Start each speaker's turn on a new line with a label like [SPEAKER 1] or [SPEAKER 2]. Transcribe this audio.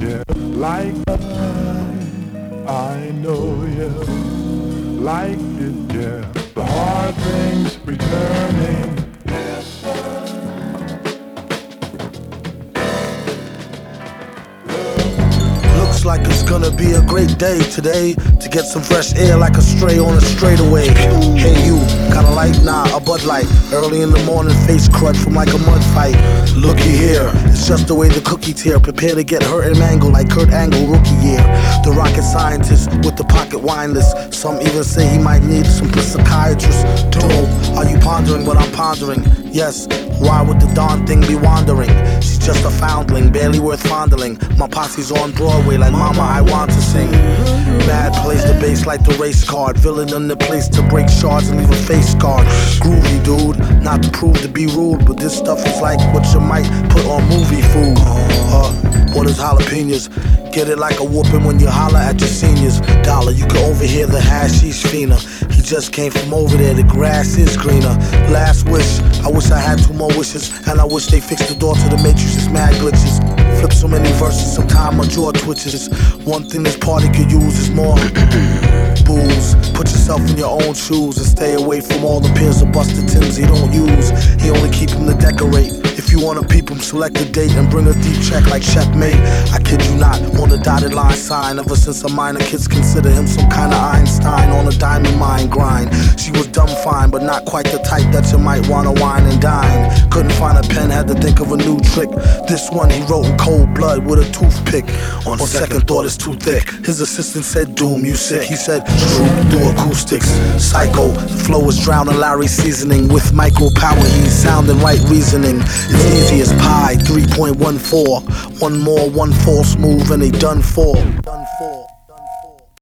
[SPEAKER 1] yeah, like I know you like it, yeah. The hard things returning.
[SPEAKER 2] Looks like it's gonna be a great day today to get some fresh air like a stray on a straightaway. Hey, you, Bud Light. Early in the morning, face crud from like a mud fight. Looky here, it's just the way the cookie tear. Prepare to get hurt and mangled like Kurt Angle rookie year. The rocket scientist with the pocket wineless. Some even say he might need some psychiatrist. You pondering what I'm pondering? Yes, why would the darn thing be wandering? She's just a foundling, barely worth fondling. My posse's on Broadway like Mama, I want to sing. Bad plays the bass like the race card. Villain in the place to break shards and leave a face scar. Groovy dude, not to prove to be rude, but this stuff is like what you might put on movie jalapenos? Get it like a whooping when you holler at your seniors. Dollar, you can overhear the hashish fiender. He just came from over there, the grass is greener. Last wish, I wish I had two more wishes, and I wish they fixed the door to the matrix. It's mad glitches. Flip so many verses, sometime my jaw twitches. One thing this party could use is more booze. Put yourself in your own shoes and stay away from all the peers of busted Tims he don't use. He only keep them to decorate. Wanna peep him, select a date and bring a deep check like checkmate. I kid you not, on the dotted line sign. Ever since a minor, kids consider him some kind of Einstein on a diamond mine grind. She was dumb fine, but not quite the type that you might wanna wine and dine. Couldn't find a pen, had to think of a new trick. This one he wrote in cold blood with a toothpick. On second thought, it's too thick. His assistant said, Doom, you sick. He said, True, do acoustics. Psycho, flow is drowning Larry seasoning with Michael power. He's sounding right reasoning. It's easy as pie, 3.14. One more, one false move, and they. Done for.